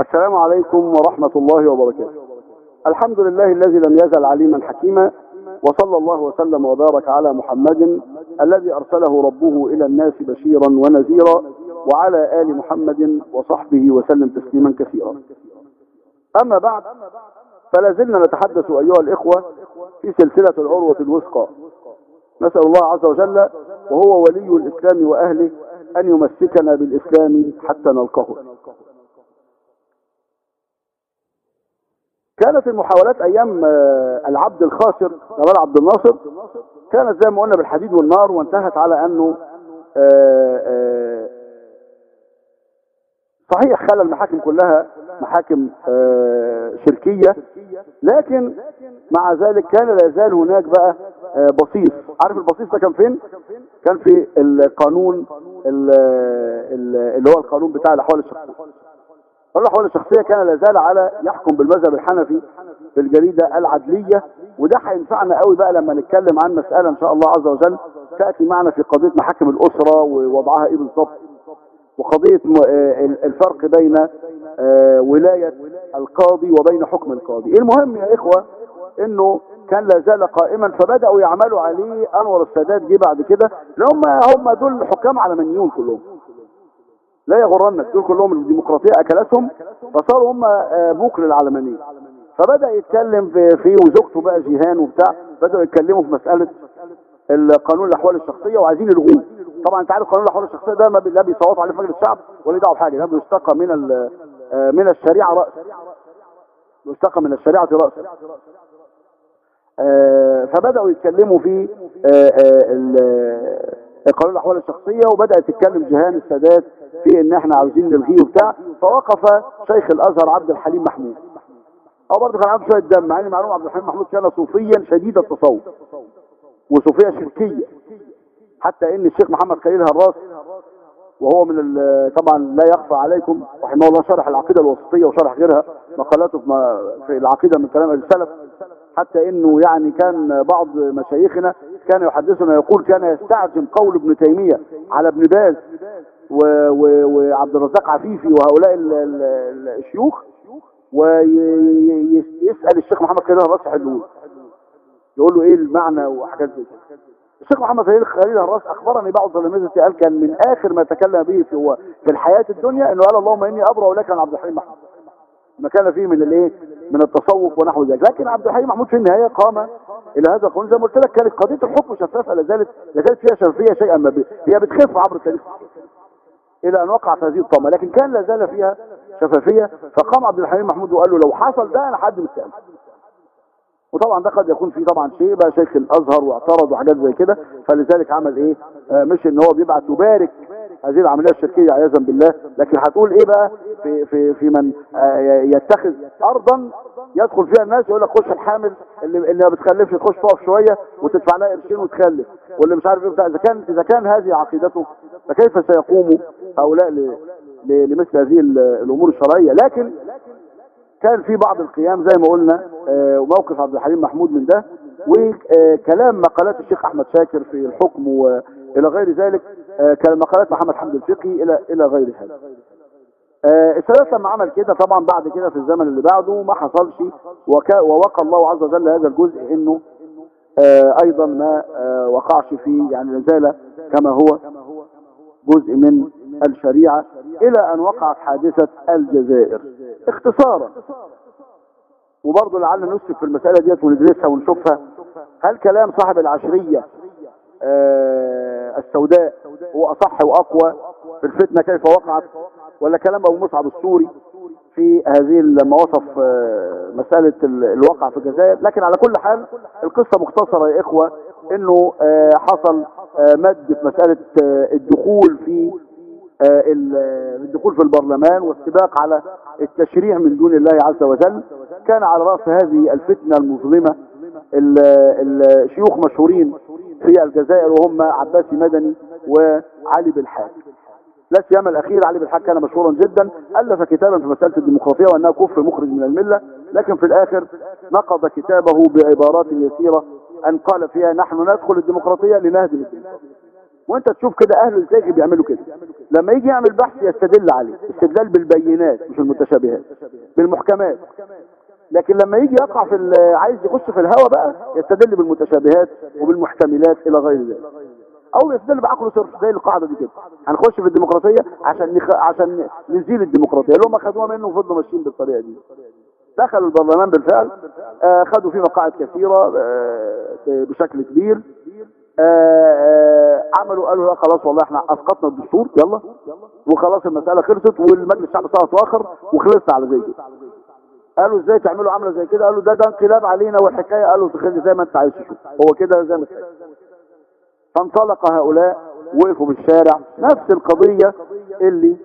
السلام عليكم ورحمة الله وبركاته. الحمد لله الذي لم يزل عليما حكيما وصلى الله وسلم وبارك على محمد الذي أرسله ربه إلى الناس بشيرا ونذيرا وعلى آل محمد وصحبه وسلم تسليما كثيرا. أما بعد فلا زلنا نتحدث أيها الإخوة في سلسلة العروة الوثقى. نسأل الله عز وجل وهو ولي الإسلام وأهله أن يمسكنا بالإسلام حتى نلقاه. كانت المحاولات أيام آه، العبد الخاسر جمال عبد الناصر. كانت زي ما قلنا بالحديد والنار وانتهت على أنه آه، آه، صحيح خلى المحاكم كلها محاكم شركية. لكن مع ذلك كان لا يزال هناك بقى بصيص. عارف البصيص ده كان فين؟ كان في القانون اللي هو القانون بتاع الأحوال الشخصية. الأحوال الشخصية كان لازال على يحكم بالمذهب الحنفي في الجريدة العدلية وده هينفعنا قوي بقى لما نتكلم عن مسألة إن شاء الله عز وجل تأتي معنا في قضية محاكم الأسرة ووضعها إيه بالظبط وقضية الفرق بين ولاية القاضي وبين حكم القاضي. المهم يا إخوة إنه كان لا زال قائما فبدأوا يعملوا عليه أنور السادات جه بعد كده لهم هم دول حكام علمانيون كلهم. لا يغرنك دول كلهم الديمقراطية أكلتهم فصاروا هم آه، بوك للعلمانيه فبدأ يتكلم في, وزوجته بقى جيهان وبتاع بدأوا يتكلموا في مسألة القانون الأحوال الشخصية وعايزين يلغوه. طبعا أنت عارف قانون الأحوال الشخصية ده ما لا بيصوتوا عليه في مجلس الشعب ولا يدعوا بحاجة ده بيستقى من آه، من الشريعة رأس. بيستقى من الشريعة رأس. آه، فبدأوا يتكلموا في قانون الأحوال الشخصية وبدأت تتكلم جيهان السادات في إن إحنا عاوزين نلغيه وبتاع. فوقف شيخ الأزهر عبد الحليم محمود. أو برضه كان عنده شوية دم مع إن معلوم عبد الحليم محمود كان صوفيا شديد التصوف. وصوفية شركية. حتى إن الشيخ محمد خليل هراس وهو من طبعا لا يخفى عليكم رحمه الله شرح العقيدة الوسطية وشرح غيرها مقالاته في العقيدة من كلام السلف. حتى إنه يعني كان بعض مشايخنا كان يحدثنا يقول كان يستعجم قول ابن تيمية على ابن باز وعبد الرزاق عفيفي وهؤلاء الشيوخ ويسأل الشيخ محمد خليل الراس يحلوه يقول له إيه المعنى وحاجات زي كده. الشيخ محمد خليل الراس أخبرني بعض تلامذتي قال كان من آخر ما تكلم به في هو في الحياة الدنيا إنه قال اللهم إني أبرأ لك عن عبد الحليم محمود. ما كان فيه من الايه؟ من التصوف ونحو ذلك. لكن عبد الحليم محمود في النهاية قام إلى هذا القانون زي ما قلت لك كانت قضية الحكم شفافة لازالت لازالت فيها شفافية شيئا ما. هي بتخف عبر التاريخ. إلى أن وقعت هذه الطامة لكن كان لا زال فيها شفافية. فقام عبد الحليم محمود وقال له لو حصل ده أنا حد مستقبل وطبعا ده قد يكون فيه طبعا شيء بقى شيخ الأزهر واعترض وحاجات زي كده. فلذلك عمل إيه؟ آه مش إن هو بيبعت يبارك هذه العملية الشركية عياذا بالله. لكن هتقول إيه بقى؟ في في في من آه يتخذ ارضا يدخل فيها الناس يقول لك خش الحامل اللي اللي ما بتخلفش تخش تقف شوية وتدفع لها قرشين وتخلف. واللي مش عارف إيه إذا كان إذا كان هذه عقيدته فكيف سيقوم هؤلاء لمثل هذه الأمور الشرعية؟ لكن كان في بعض القيام زي ما قلنا آه، وموقف عبد الحليم محمود من ده وكلام مقالات الشيخ أحمد شاكر في الحكم والى غير ذلك آه، كان مقالات محمد حمد الفقي إلى إلى غير هذا. آه، السادات لما عمل كده طبعا بعد كده في الزمن اللي بعده ما حصلش ووقع الله عز وجل هذا الجزء إنه أيضا ما وقعش فيه يعني لازال كما هو جزء من الشريعة إلى أن وقعت حادثة الجزائر. اختصارا وبرضه لعلنا نسلك في المسألة ديت وندرسها ونشوفها هل كلام صاحب العشرية آه السوداء هو أصح وأقوى في الفتنة كيف وقعت ولا كلام أبو مصعب السوري في هذه المواصف آه مسألة الواقع في الجزائر. لكن على كل حال القصة مختصرة يا إخوة إنه آه حصل آه، مد في مسألة آه، الدخول في آه، الدخول في البرلمان والسباق على التشريع من دون الله عز وجل. كان على رأس هذه الفتنة المظلمة الشيوخ مشهورين في الجزائر وهم عباسي مدني وعلي بالحاج. لا سيما الأخير علي بالحاج كان مشهورا جدا ألف كتابا في مسألة الديمقراطية وانها كفر مخرج من الملة لكن في الآخر نقض كتابه بعبارات يسيرة أن قال فيها نحن ندخل الديمقراطية لنهدم الديمقراطية. وأنت تشوف كده أهل الزيغ بيعملوا كده. لما يجي يعمل بحث يستدل عليه استدلال بالبينات مش المتشابهات بالمحكمات. لكن لما يجي يقع في عايز يخش في الهوى بقى يستدل بالمتشابهات وبالمحتملات إلى غير ذلك. أو يستدل بعقله صرف زي القاعدة دي كده. هنخش في الديمقراطية عشان نخ... عشان نزيل الديمقراطية. اللي هم خدوها منه وفضلوا ماشيين بالطريقة دي. دخلوا البرلمان بالفعل آه خدوا فيه مقاعد كثيرة آه بشكل كبير آه آه عملوا قالوا لا خلاص والله إحنا أسقطنا الدستور يلا. وخلاص المسألة خلصت والمجلس الشعب صار اخر وخلصنا على زي كده. قالوا إزاي تعملوا عملة زي كده؟ قالوا ده ده انقلاب علينا والحكاية. قالوا تخلي زي ما أنت عايز تشوف. هو كده زي ما انت. فانطلق هؤلاء وقفوا بالشارع نفس القضية اللي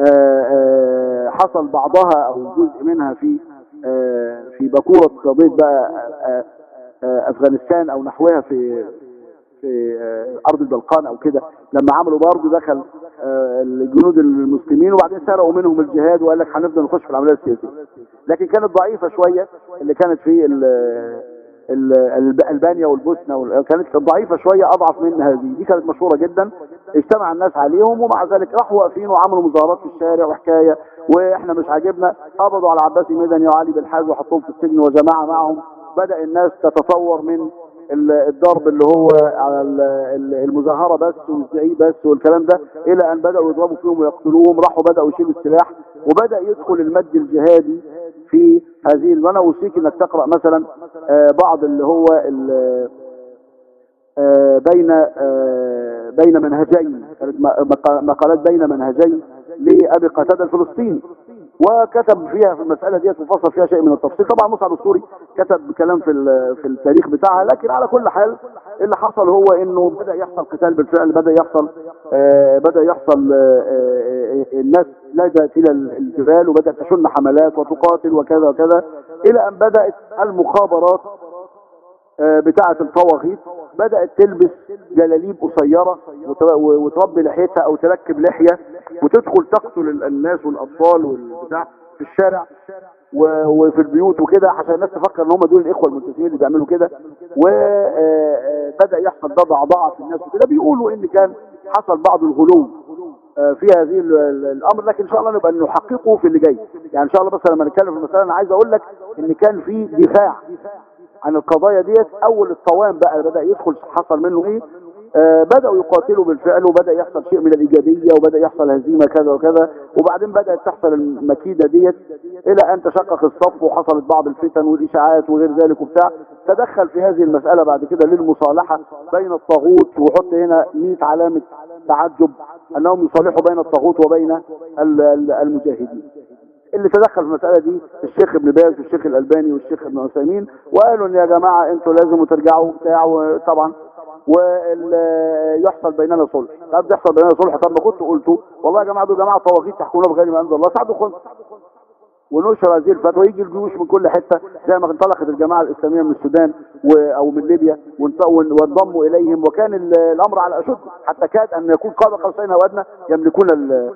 آه، آه، حصل بعضها أو جزء منها في آه، في باكوره قضية بقى آه، أفغانستان أو نحوها في في آه، أرض البلقان أو كده. لما عملوا برضه دخل آه، الجنود المسلمين وبعدين سرقوا منهم الجهاد وقال لك هنفضل نخش في العملية السياسية. لكن كانت ضعيفة شوية اللي كانت في ال- ال- الب- ألبانيا والبوسنة وال- كانت ضعيفة شوية أضعف من هذه دي كانت مشهورة جدا. اجتمع الناس عليهم ومع ذلك راحوا واقفين وعملوا مظاهرات في الشارع وحكاية. وإحنا مش عاجبنا قبضوا على عباسي مدني وعلي بالحاج وحطوهم في السجن وجماعة معهم. بدأ الناس تتطور من الضرب اللي هو على ال- ال- المظاهرة بس والزعيق بس والكلام ده إلى أن بدأوا يضربوا فيهم ويقتلوهم راحوا بدأوا يشيلوا السلاح وبدأ يدخل المد الجهادي في هذه وأنا أوصيك إنك تقرأ مثلا آه، بعض اللي هو آه، بين آه، بين منهجين مقالات بين منهجين لأبي قتادة الفلسطيني. وكتب فيها في المسألة ديت وفصل فيها شيء من التفصيل. طبعا مصعب السوري كتب كلام في في التاريخ بتاعها لكن على كل حال اللي حصل هو إنه بدأ يحصل قتال بالفعل بدأ يحصل آه، بدأ يحصل آه، آه، الناس لجأت إلى الجبال وبدأت تشن حملات وتقاتل وكذا وكذا إلى أن بدأت المخابرات آه، بتاعة الطواغيت بدأت تلبس جلاليب قصيرة وت- وتربي لحيتها أو تركب لحية وتدخل تقتل ال- الناس والأطفال والبتاع في الشارع وفي البيوت وكده عشان الناس تفكر إن هم دول الإخوة المنتسبين اللي بيعملوا كده. وبدأ يحصل ده ضعضعة في الناس وكده. بيقولوا إن كان حصل بعض الغلو آه، في هذه ال- ال- الأمر لكن إن شاء الله نبقى نحققه في اللي جاي. يعني إن شاء الله بس لما نتكلم في المسألة أنا عايز أقول لك إن كان في دفاع عن القضايا ديت. أول الطوام بقى بدأ يدخل حصل منه إيه؟ آه بدأوا يقاتلوا بالفعل وبدأ يحصل شيء من الإيجابية وبدأ يحصل هزيمة كذا وكذا وبعدين بدأت تحصل المكيدة ديت إلى أن تشقق الصف وحصلت بعض الفتن والإشاعات وغير ذلك وبتاع. تدخل في هذه المسألة بعد كده للمصالحة بين الطاغوت وحط هنا 100 علامة تعجب أنهم يصالحوا بين الطاغوت وبين ال- ال- المجاهدين. اللي تدخل في المسألة دي الشيخ ابن باز والشيخ الألباني والشيخ ابن عثيمين وقالوا إن يا جماعة أنتوا لازم ترجعوا بتاع طبعا ويحصل بيننا صلح. طب يحصل بيننا صلح. طب ما كنت قلتوا والله يا جماعة دول جماعة طواغيت تحكمونا بغير ما انزل الله. ساعدوا خلص ونشر هذه الفتوى. يجي الجيوش من كل حتة. زي ما انطلقت الجماعة الإسلامية من السودان و... أو من ليبيا. وانضموا إليهم. وكان ال- الأمر على أشد. حتى كاد أن يكون قاب قوسين أو أدنى يملكون ال-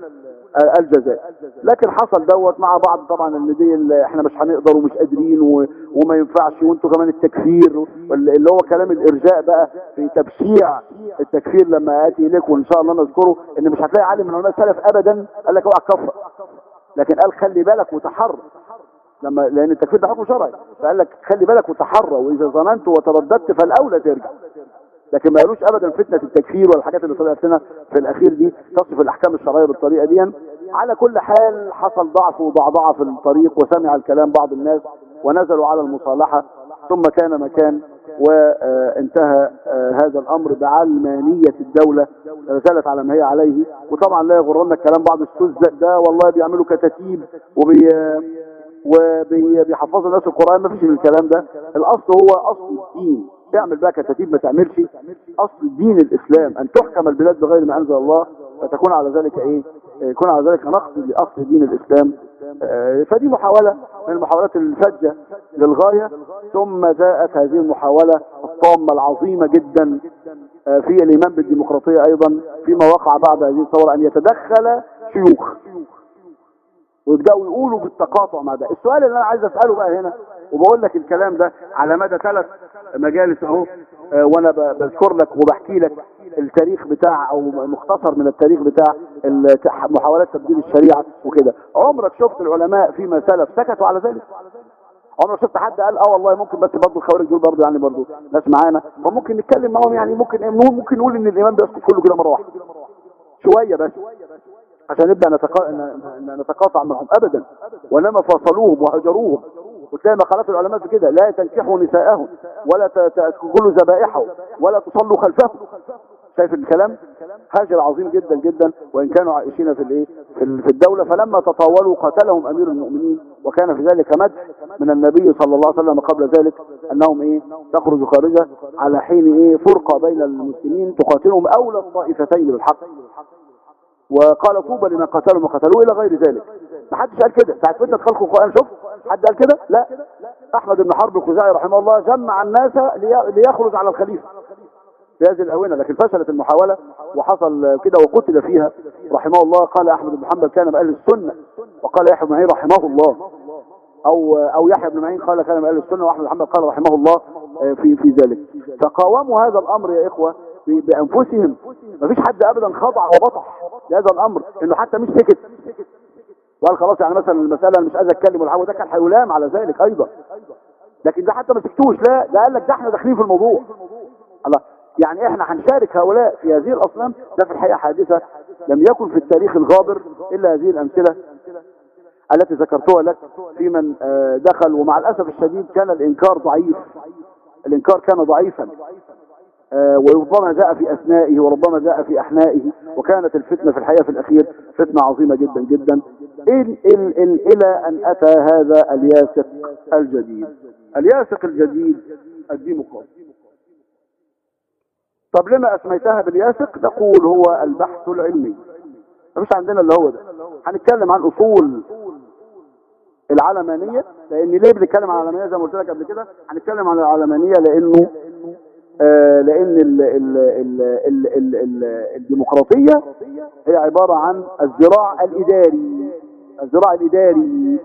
الجزائر. لكن حصل دوت مع بعض طبعا ان دي إحنا مش هنقدر ومش قادرين. وما ينفعش وانتوا كمان التكفير اللي هو كلام الإرجاء بقى في تبشيع التكفير لما آتي إليك وإن شاء الله نذكره إن مش هتلاقي عالم من علماء السلف ابدا. قال لك اوعى تكفر. لكن قال خلي بالك وتحرى لما لأن التكفير ده حكم شرعي. فقال لك خلي بالك وتحرى وإذا ظننت وترددت فالأولى ترجع. لكن ما قالوش ابدا فتنة التكفير ولا الحاجات اللي طلعت لنا في الأخير دي تصف الأحكام الشرعية بالطريقة دي. على كل حال حصل ضعف وضعضعه في الطريق وسمع الكلام بعض الناس ونزلوا على المصالحة ثم كان ما كان وانتهى هذا الأمر بعلمانية الدولة زالت على ما هي عليه. وطبعا لا يغرنك كلام بعض السذج ده والله بيعملوا كتاتيب وبي وبيحفظوا الناس القرآن ما فيش الكلام ده. الأصل هو أصل الدين. تعمل بقى كتاتيب ما تعملش. أصل دين الإسلام أن تحكم البلاد بغير ما أنزل الله فتكون على ذلك إيه؟ يكون على ذلك نقص لأصل دين الإسلام. آه، فدي محاولة من المحاولات الفجة للغاية. ثم جاءت هذه المحاولة الطامة العظيمة جدا آه، في الإيمان بالديمقراطية أيضا فيما وقع بعد هذه الثورة أن يتدخل شيوخ. ويبدأوا يقولوا بالتقاطع مع ده. السؤال اللي أنا عايز أسأله بقى هنا وبقول لك الكلام ده على مدى ثلاث مجالس اهو آه، وأنا بذكر لك وبحكي لك التاريخ بتاع أو مختصر من التاريخ بتاع محاولات تبديل الشريعة وكده. عمرك شفت العلماء فيما سلف سكتوا على ذلك؟ عمرك شفت حد قال آه والله ممكن بس برضه الخوارج دول برضه يعني برضه ناس معانا؟ فممكن نتكلم معاهم يعني ممكن نقول ممكن نقول إن الايمان بيسقط كله كده مرة واحدة. شوية بس. عشان نبدأ نتقاطع معهم ابدا. وانما فاصلوهم وهجروهم وتلاقي مقالات العلماء في كده. لا تنكحوا نساءهم ولا تاكلوا ذبائحهم ولا تصلوا خلفهم. شايف الكلام؟ هاجر عظيم جدا جدا وإن كانوا عايشين في الإيه؟ في ال- في الدولة. فلما تطاولوا قتلهم أمير المؤمنين وكان في ذلك مدح من النبي صلى الله عليه وسلم قبل ذلك أنهم إيه؟ تخرج خارجة على حين إيه؟ فرقة بين المسلمين تقاتلهم اولى الطائفتين بالحق. وقال طوبى لمن قتلوا ما قتلوه إلى غير ذلك. ما حدش قال كده. ساعة فتنه خلق القرآن شوف حد قال كده؟ لا. أحمد بن حرب الخزاعي رحمه الله جمع الناس لي- ليخرج على الخليفة في هذه الأونة لكن فشلت المحاولة وحصل كده وقتل فيها رحمه الله. قال أحمد بن حنبل كان من أهل السنة وقال يحيى بن معين رحمه الله. أو أو يحيى بن معين قال كان من أهل السنة وأحمد بن حنبل قال رحمه الله آه، في في ذلك. فقاوموا هذا الأمر يا إخوة ب- بأنفسهم. ما فيش حد ابدا خضع وبطح لهذا الأمر إنه حتى مش سكت. وقال خلاص يعني مثلا المسألة أنا مش عايز أتكلم ولا حاجة ده كان هيلام على ذلك أيضا. لكن ده حتى ما سكتوش لا ده قال لك ده إحنا داخلين في الموضوع. الله يعني إحنا هنشارك هؤلاء في هذه الأصنام. ده في الحقيقة حادثة لم يكن في التاريخ الغابر إلا هذه الأمثلة التي ذكرتها لك في من آه، دخل ومع الأسف الشديد كان الإنكار ضعيف. الإنكار كان ضعيفا. وربما جاء في أثنائه وربما جاء في أحنائه وكانت الفتنة في الحقيقة في الأخير فتنة عظيمة جدا جدا. إل إل إل إلى أن أتى هذا الياسق الجديد. الياسق الجديد الديمقراطي طب لما أسميتها بالياسق؟ نقول هو البحث العلمي. مفيش عندنا اللي هو ده. هنتكلم عن أصول العلمانية لأن ليه بنتكلم عن العلمانية زي ما قلت لك قبل كده؟ هنتكلم عن العلمانية لأنه آه لأن ال ال ال ال ال ال الديمقراطية هي عبارة عن الذراع الإداري الذراع الإداري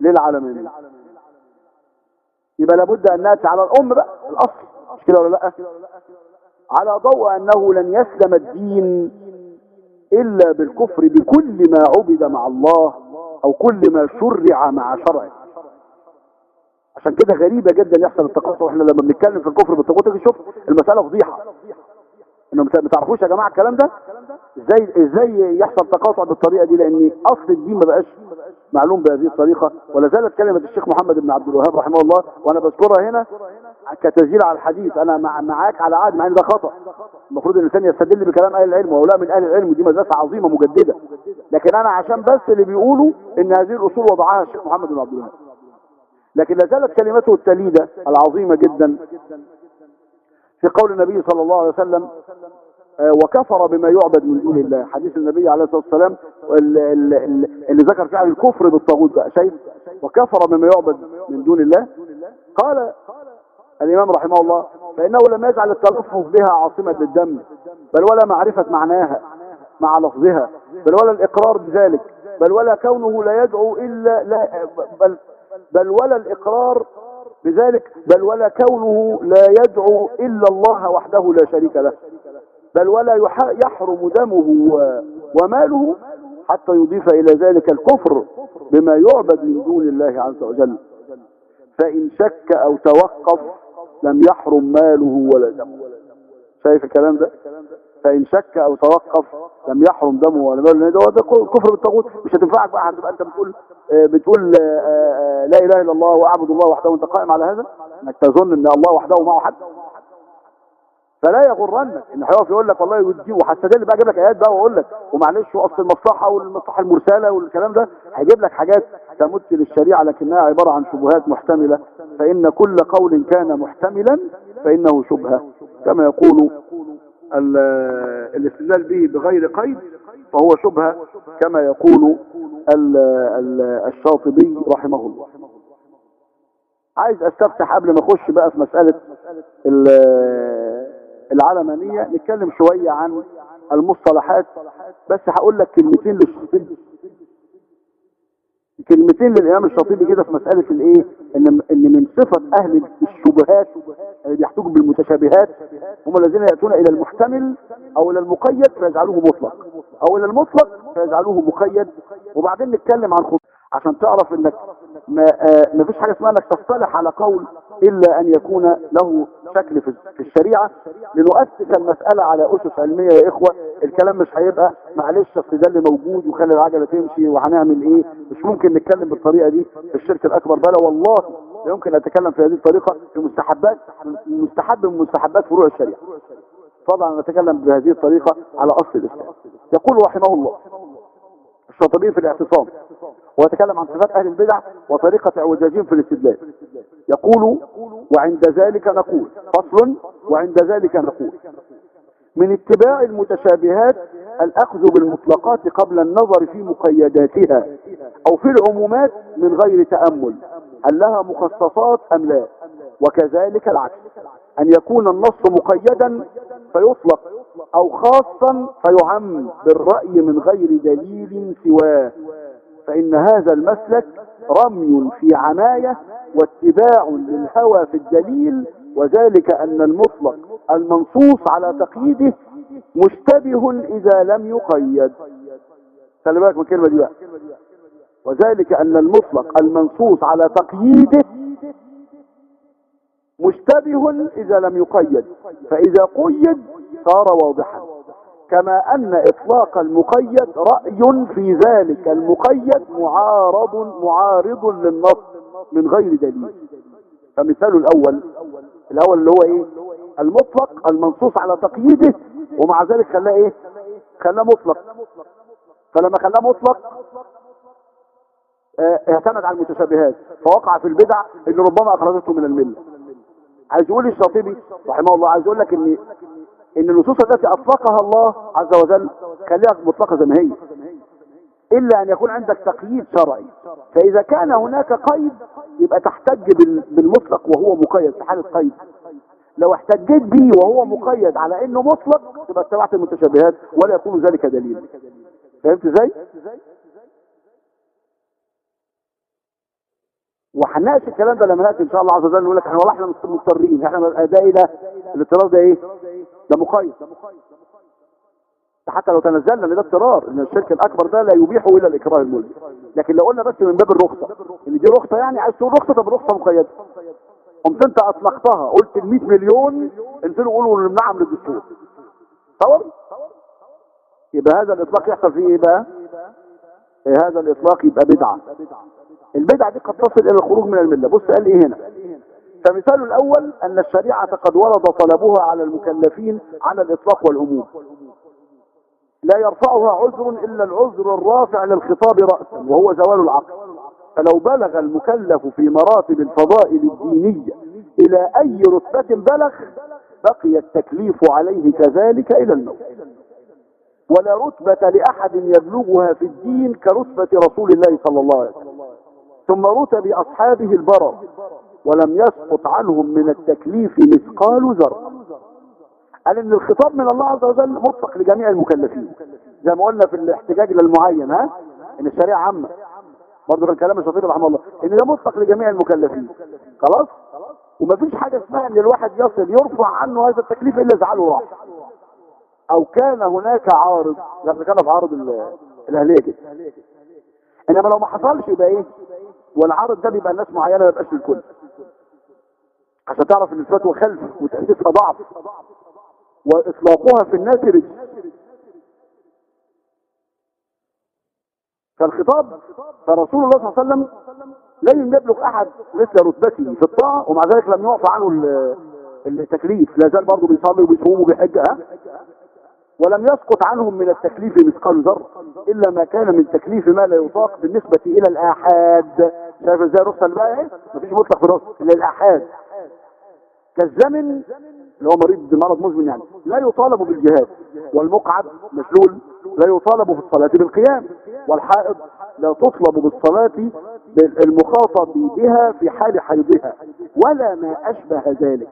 للعلمانية يبقى لابد أن نأتي على الأم بقى الأصل. مش كده ولا لأ؟ على ضوء أنه لن يسلم الدين إلا بالكفر بكل ما عبد مع الله أو كل ما شرع مع شرعه. عشان كده غريبة جدا يحصل التقاطع. وإحنا لما بنتكلم في الكفر دي شوف المسألة فضيحة. انه ما تعرفوش يا جماعة الكلام ده؟ إزاي إزاي يحصل تقاطع بالطريقة دي؟ لأن أصل الدين ما بقاش معلوم بهذه الطريقة. ولا زالت كلمة الشيخ محمد بن عبد الوهاب رحمه الله وأنا بذكرها هنا كتسجيل على الحديث. أنا مع معاك على عهد مع إن ده خطأ. المفروض الإنسان يستدل بكلام أهل العلم وهؤلاء من أهل العلم ودي مدرسة عظيمة مجددة. لكن أنا عشان بس اللي بيقولوا إن هذه الأصول وضعها الشيخ محمد بن عبد الوهاب. لكن لا زالت كلمته التليدة العظيمة جدا في قول النبي صلى الله عليه وسلم آه، وكفر بما يعبد من دون الله. حديث النبي عليه الصلاة والسلام اللي, ذكر عن الكفر بالطاغوت بقى شيء وكفر بما يعبد من دون الله. قال الإمام رحمه الله فإنه لم يجعل التلفظ بها عاصمة للدم بل ولا معرفة معناها مع لفظها بل ولا الإقرار بذلك بل ولا كونه لا يدعو إلا لا بل, بل ولا الإقرار بذلك بل ولا كونه لا يدعو إلا الله وحده لا شريك له بل ولا يح- يحرم دمه وماله حتى يضيف إلى ذلك الكفر بما يعبد من دون الله عز وجل. فإن شك أو توقف لم يحرم ماله ولا دمه. شايف الكلام ده؟ فإن شك أو توقف لم يحرم دمه ولا ماله. ده ده كفر بالطاغوت. مش هتنفعك بقى هتبقى أنت بتقول آه، بتقول آه، آه، لا إله إلا الله وأعبد الله وحده. وأنت قائم على هذا؟ إنك تظن أن الله وحده معه حد. فلا يغرنك. إن هيقف يقول لك والله يدي وهستدل بقى أجيب لك آيات بقى وأقول لك. ومعلش واصل المصلحة والمصلحة المرسلة والكلام ده هيجيب لك حاجات تمت للشريعة لكنها عبارة عن شبهات محتملة. فإن كل قول كان محتملا فإنه شبهة. كما يقول الاستدلال به بغير قيد فهو شبهة كما يقول ال- ال- الشاطبي رحمه الله. عايز أستفتح قبل ما أخش بقى في مسألة ال- العلمانية نتكلم شوية عن المصطلحات بس هقول لك كلمتين للشاطبي. كلمتين للإمام الشاطبي كده في مسألة الإيه؟ إن إن من صفة أهل الشبهات اللي بيحتجوا بالمتشابهات هم الذين يأتون إلى المحتمل أو إلى المقيد فيجعلوه مطلق أو إلى المطلق فيجعلوه مقيد وبعدين نتكلم عن خط عشان تعرف إنك ما, آه فيش حاجة اسمها إنك تصطلح على قول إلا أن يكون له شكل في في الشريعة. لنؤسس المسألة على أسس علمية يا إخوة. الكلام مش هيبقى معلش أصل ده اللي موجود وخلي العجلة تمشي وهنعمل إيه. مش ممكن نتكلم بالطريقة دي في الشرك الأكبر. بلا والله لا يمكن أتكلم في هذه الطريقة. في مستحبات مستحب من مستحبات فروع الشريعة. طبعا نتكلم بهذه الطريقة على أصل الإسلام. يقول رحمه الله الشاطبي في الاعتصام ويتكلم عن صفات أهل البدع وطريقة اعوجاجهم في الاستدلال. يقول وعند ذلك نقول فصل وعند ذلك نقول. من اتباع المتشابهات الأخذ بالمطلقات قبل النظر في مقيداتها أو في العمومات من غير تأمل هل لها مخصصات أم لا؟ وكذلك العكس أن يكون النص مقيدا فيطلق. أو خاصا فيعم بالرأي من غير دليل سواه. فإن هذا المسلك رمي في عناية واتباع للهوى في الدليل وذلك أن المطلق المنصوص على تقييده مشتبه إذا لم يقيد. خلي بالك من الكلمة دي بقى. وذلك أن المطلق المنصوص على تقييده مشتبه إذا لم يقيد. فإذا قيد صار واضحا. كما أن إطلاق المقيد رأي في ذلك. المقيد معارض معارض للنص من غير دليل. فمثال الأول الأول اللي هو إيه؟ المطلق المنصوص على تقييده ومع ذلك خلاه إيه؟ خلاه مطلق. فلما خلاه مطلق آه اعتمد على المتشابهات. فوقع في البدع اللي ربما أخرجته من الملة. عايز يقول الشاطبي رحمه الله عايز يقول لك إن إن النصوص التي أطلقها الله عز وجل خليها مطلقة زي ما هي إلا أن يكون عندك تقييد شرعي. فإذا كان هناك قيد يبقى تحتج بالمطلق وهو مقيد في حاله قيد لو احتجيت به وهو مقيد على إنه مطلق تبقى اتبعت المتشابهات ولا يكون ذلك دليل فهمت إزاي؟ وهنناقش الكلام ده لما نأتي إن شاء الله عز وجل نقول لك إحنا والله إحنا مضطرين. إحنا ده إيه ده الاضطرار ده إيه؟ ده مقيد. حتى لو تنزلنا ان ده اضطرار إن الشرك الأكبر ده لا يبيح إلا الإكراه الملزم لكن لو قلنا بس من باب الرخصة إن دي رخصة يعني عايز تقول رخصة طب رخصة مقيدة. قمت أنت أطلقتها قلت ال 100 مليون انزلوا قولوا نعم للدستور. تصور يبقى هذا الإطلاق يحصل فيه إيه بقى؟ إيه هذا الإطلاق؟ يبقى بدعة. البدعة دي قد تصل إلى الخروج من الملة. بص قال إيه هنا؟ فمثال الأول أن الشريعة قد ورد طلبها على المكلفين على الإطلاق والعموم. لا يرفعها عذر إلا العذر الرافع للخطاب راسا وهو زوال العقل. فلو بلغ المكلف في مراتب الفضائل الدينية إلى أي رتبة بلغ بقي التكليف عليه كذلك إلى الموت. ولا رتبة لأحد يبلغها في الدين كرتبة رسول الله صلى الله عليه وسلم. ثم رتب أصحابه البرر ولم يسقط عنهم من التكليف مثقال ذرة. قال إن الخطاب من الله عز وجل مطلق لجميع المكلفين. زي ما قلنا في الاحتجاج للمعين ها؟ إن الشريعة عامة. برضه كان كلام الشاطبي رحمه الله. إن ده مطلق لجميع المكلفين. خلاص؟ ومفيش حاجة اسمها إن الواحد يصل يرفع عنه هذا التكليف إلا زعله راح. أو كان هناك عارض. لما كان في عارض الأهلية كده. إنما لو ما حصلش يبقى إيه؟ والعارض ده بيبقى الناس معينة ما يبقاش للكل. عشان تعرف إن الفتوى خلف وتاسيسها ضعف وإطلاقها في الناس رجل فالخطاب فرسول الله صلى الله عليه وسلم لن يبلغ أحد مثل رتبته في الطاعة ومع ذلك لم يعفى عنه التكليف. لا زال برضه بيصلي وبيصوم وبيحج ها؟ ولم يسقط عنهم من التكليف مثقال ذرة إلا ما كان من تكليف ما لا يطاق بالنسبة إلى الآحاد. شايف إزاي الرخصة اللي بقى إيه؟ مفيش مطلق في الرخصة إلا الآحاد. كالزمن اللي هو مريض بمرض مزمن يعني لا يطالب بالجهاد والمقعد مشلول لا يطالب في الصلاة بالقيام والحائض لا تطلب بالصلاة المخاطب بها في حال حيضها ولا ما أشبه ذلك.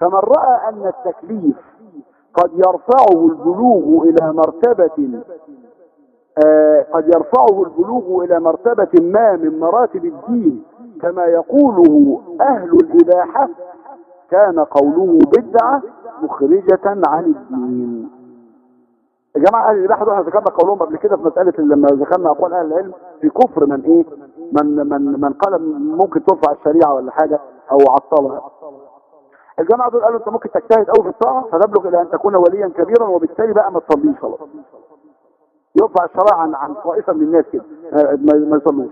فمن رأى أن التكليف قد يرفعه البلوغ إلى مرتبة آه قد يرفعه البلوغ إلى مرتبة ما من مراتب الدين. كما يقوله أهل الإباحة كان قوله بدعة مخرجة عن الدين. يا جماعة أهل الإباحة دول إحنا ذكرنا قولهم قبل كده في مسألة لما ذكرنا أقوال أهل العلم في كفر من إيه؟ من من من قال ممكن ترفع الشريعة ولا حاجة أو عطلها. الجماعة دول قالوا أنت ممكن تجتهد قوي في الطاعة فتبلغ إلى أن تكون وليا كبيرا وبالتالي بقى ما تصليش خلاص. يرفع الشرع عن عن طائفة من الناس كده. آه، ما يصلوش.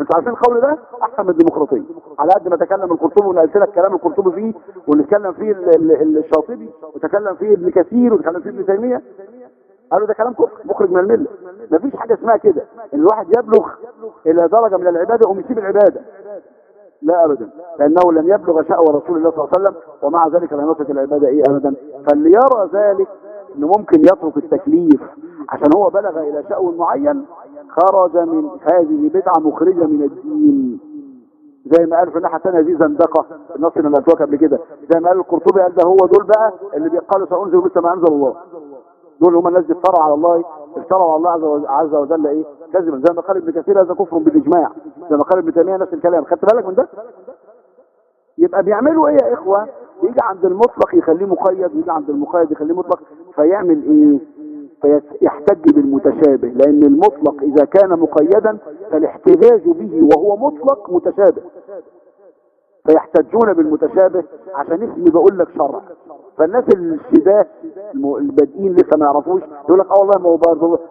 أنتوا عارفين القول ده؟ أحسن من الديمقراطية. على قد ما تكلم القرطبي ونقلت لك كلام القرطبي فيه ونتكلم فيه ال- ال- الشاطبي وتكلم فيه ابن كثير وتكلم فيه ابن تيمية. قالوا ده كلام كفر مخرج من الملة. مفيش حاجة اسمها كده. ان الواحد يبلغ إلى درجة من العبادة ويقوم يسيب العبادة. لا ابدا. لأنه لم يبلغ شأوى رسول الله صلى الله عليه وسلم ومع ذلك لم يترك العبادة إيه ابدا. فاللي يرى ذلك إنه ممكن يترك التكليف عشان هو بلغ إلى شأو معين خرج من هذه بدعة مخرجة من الدين. زي ما قال في الناحية الثانية دي زندقه النص اللي قلت لك قبل كده. زي ما قال القرطبي قال ده هو دول بقى اللي بيقالوا سأنزل مثل ما أنزل الله. دول هم الناس اللي افتروا على الله افتروا على الله عز وجل إيه؟ كذبا زي ما قال ابن كثير هذا كفر بالإجماع. زي ما قال ابن تيمية نفس الكلام. خدت بالك من ده؟ يبقى بيعملوا إيه يا إخوة؟ يجي عند المطلق يخليه مقيد ويجي عند المقيد يخليه مطلق. فيعمل إيه؟ فيحتج بالمتشابه. لأن المطلق إذا كان مقيدا فالاحتجاج به وهو مطلق متشابه. فيحتجون بالمتشابه. عشان اسمي بقول لك شرع. فالناس الشباه البادئين لسه ما يعرفوش يقول لك آه والله ما هو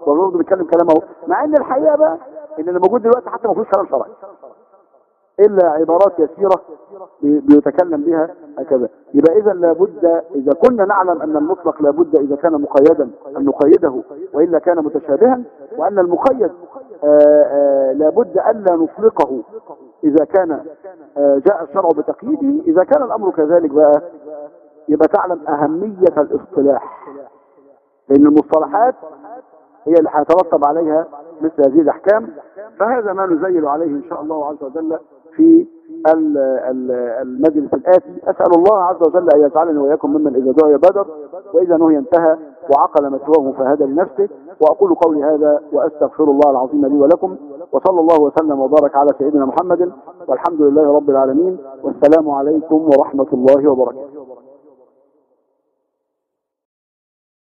برضه بيتكلم كلام أهو. مع إن الحقيقة بقى إن اللي موجود دلوقتي حتى ما فيهوش كلام شرعي. إلا عبارات يسيرة بي- بيتكلم بها هكذا. يبقى اذا لابد إذا كنا نعلم أن المطلق لابد إذا كان مقيدا أن نقيده وإلا كان متشابها وأن المقيد آآ آآ لابد الا نطلقه إذا كان آه، جاء الشرع بتقييده إذا كان الأمر كذلك بقى يبقى تعلم أهمية الاصطلاح. لأن المصطلحات هي اللي هيترتب عليها مثل هذه الأحكام. فهذا ما نزيل عليه إن شاء الله عز وجل في ال- ال- المجلس الآتي. أسأل الله عز وجل أن يجعلني وإياكم ممن إذا دعي بدر وإذا نهي انتهى وعقل ما سواه فهدى لنفسه. وأقول قولي هذا وأستغفر الله العظيم لي ولكم. وصلى الله وسلم وبارك على سيدنا محمد. والحمد لله رب العالمين. والسلام عليكم ورحمة الله وبركاته.